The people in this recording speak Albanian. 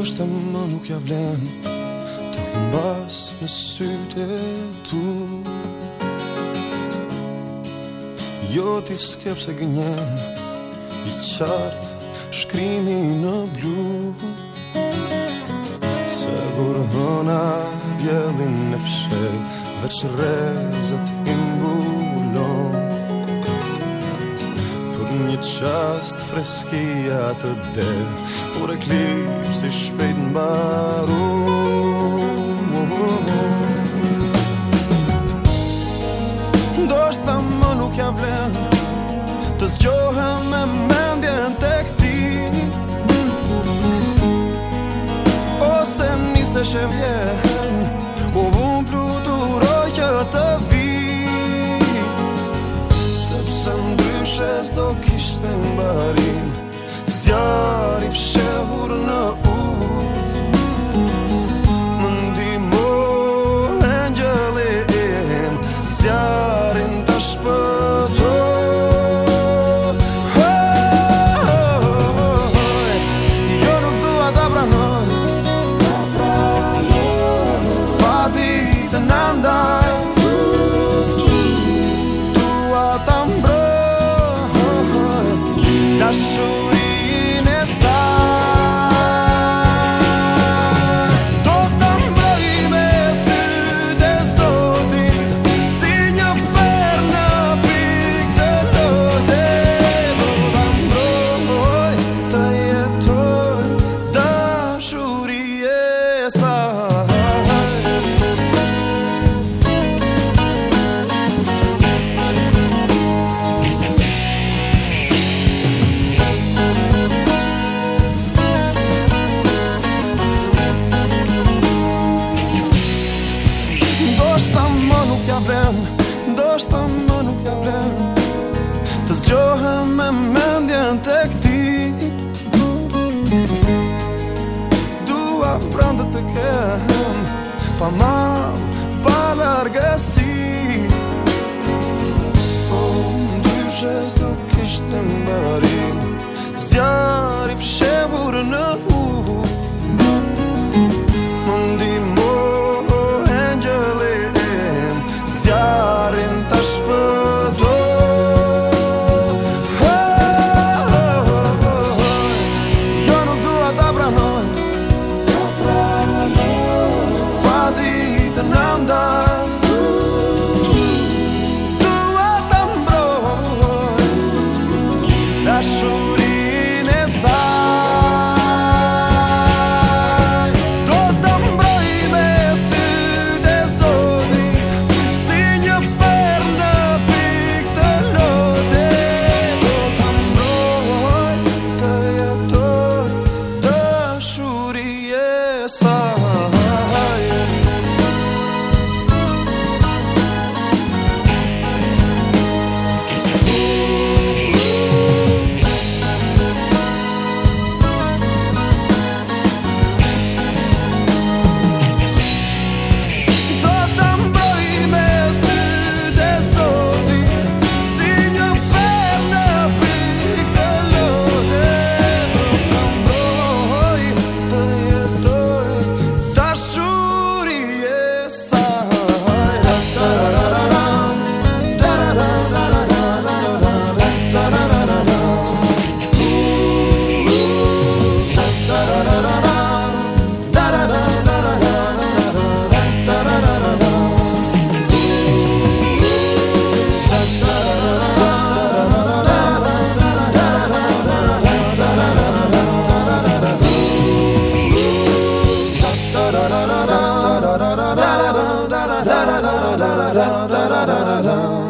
shkosht të më nuk ja vlen Të këmbas në syte tu Jo t'i skep se gënjen I qartë shkrimi në blu Se hëna djelin në fshel Dhe që rezët imbu një qast freskia të dhe Por e klip si shpejt në baru më nuk ja vlen Të zgjohem me në të këti Ose nise shë do kishtë në barin Zjarë i fshehur në u Më ndi mo e njële të shpëto Jo nuk dua të pranoj Të pranoj Fatit të nëndaj është më nuk jam vren Të zgjohëm me mendjen të këti Dua prandë të kehëm Pa mam, pa largësi Po më dyshes të kishtë më rrit I'm daar. da da da da da da